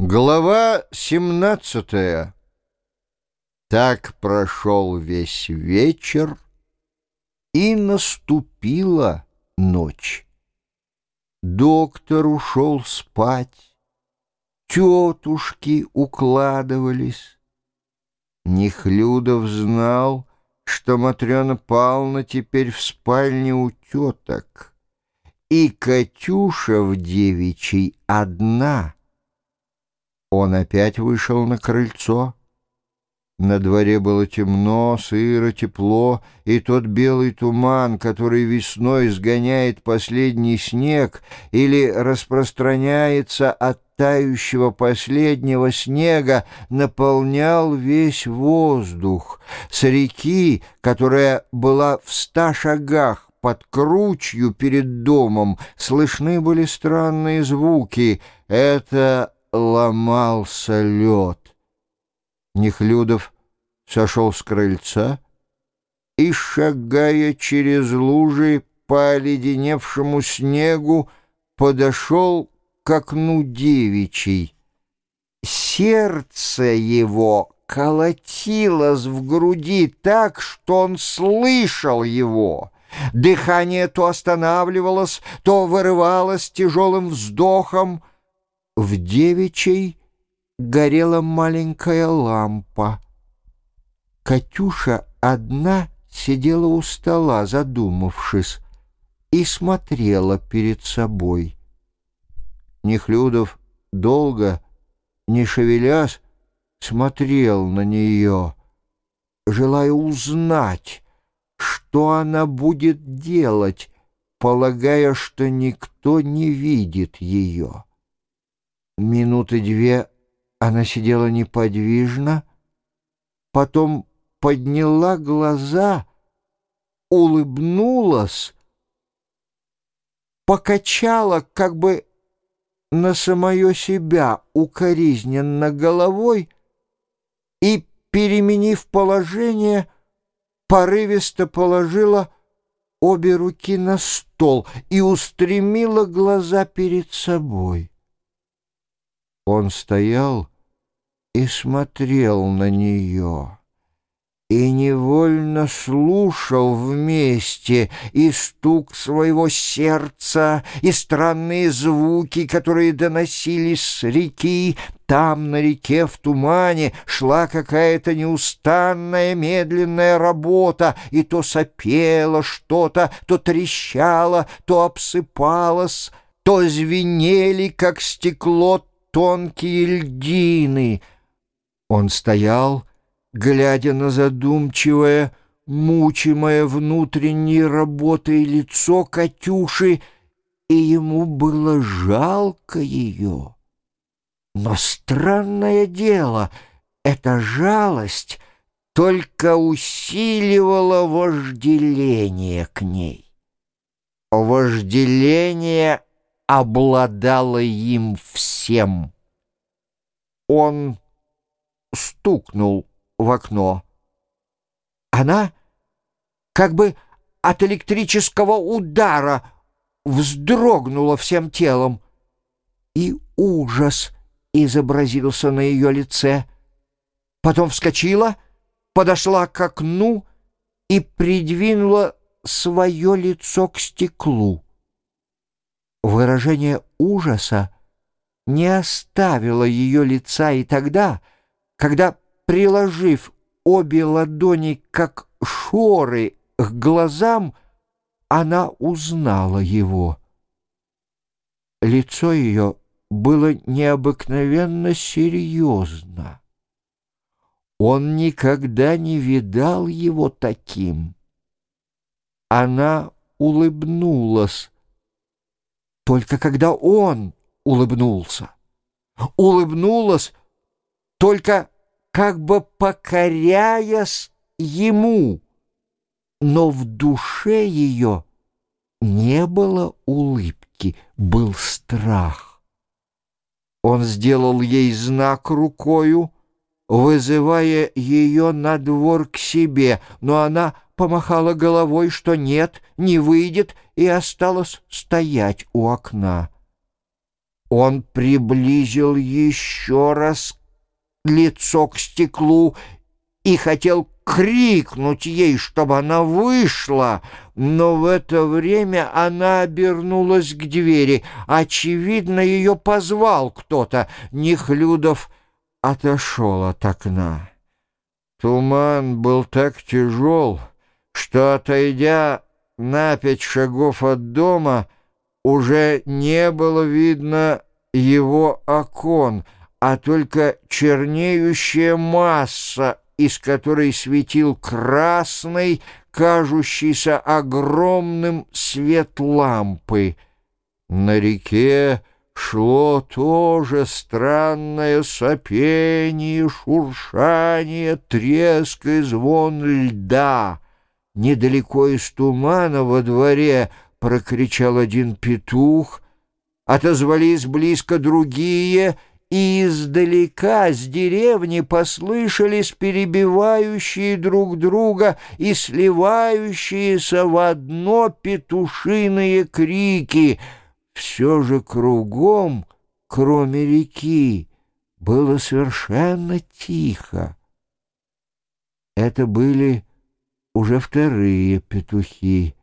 Глава 17 Так прошел весь вечер, и наступила ночь. Доктор ушел спать, тетушки укладывались. Нехлюдов знал, что Матрена Павловна теперь в спальне у теток, и Катюша в девичьей одна — он опять вышел на крыльцо. На дворе было темно, сыро, тепло, и тот белый туман, который весной сгоняет последний снег или распространяется от тающего последнего снега, наполнял весь воздух. С реки, которая была в ста шагах под кручью перед домом, слышны были странные звуки. Это ломался лед. Нехлюдов сошел с крыльца и, шагая через лужи по оледеневшему снегу, подошел к окну девичий. Сердце его колотилось в груди так, что он слышал его. Дыхание то останавливалось, то вырывалось тяжелым вздохом, в девичьей горела маленькая лампа. Катюша одна сидела у стола, задумавшись, и смотрела перед собой. Нехлюдов долго, не шевелясь, смотрел на нее, желая узнать, что она будет делать, полагая, что никто не видит ее. Минуты две она сидела неподвижно, потом подняла глаза, улыбнулась, покачала как бы на самое себя укоризненно головой и, переменив положение, порывисто положила обе руки на стол и устремила глаза перед собой. Он стоял и смотрел на нее, и невольно слушал вместе и стук своего сердца, и странные звуки, которые доносились с реки. Там, на реке, в тумане, шла какая-то неустанная медленная работа, и то сопело что-то, то трещало, то обсыпалось, то звенели, как стекло, тонкие льдины. Он стоял, глядя на задумчивое, мучимое внутренней работой лицо Катюши, и ему было жалко ее. Но странное дело, эта жалость только усиливала вожделение к ней. Вожделение обладало им всем. Он стукнул в окно. Она как бы от электрического удара вздрогнула всем телом, и ужас изобразился на ее лице. Потом вскочила, подошла к окну и придвинула свое лицо к стеклу. Выражение ужаса не оставило ее лица и тогда, когда, приложив обе ладони как шоры к глазам, она узнала его. Лицо ее было необыкновенно серьезно. Он никогда не видал его таким. Она улыбнулась, только когда он улыбнулся. Улыбнулась, только как бы покоряясь ему, но в душе ее не было улыбки, был страх. Он сделал ей знак рукою, вызывая ее на двор к себе, но она помахала головой, что нет, не выйдет, и осталась стоять у окна. Он приблизил еще раз лицо к стеклу и хотел крикнуть ей, чтобы она вышла, но в это время она обернулась к двери. Очевидно, ее позвал кто-то. Нехлюдов отошел от окна. Туман был так тяжел, что, отойдя на пять шагов от дома, уже не было видно его окон, а только чернеющая масса, из которой светил красный, кажущийся огромным свет лампы. На реке шло тоже странное сопение, шуршание, треск и звон льда. Недалеко из тумана во дворе прокричал один петух, отозвались близко другие — и издалека с деревни послышались перебивающие друг друга и сливающиеся в одно петушиные крики. Все же кругом, кроме реки, было совершенно тихо. Это были уже вторые петухи.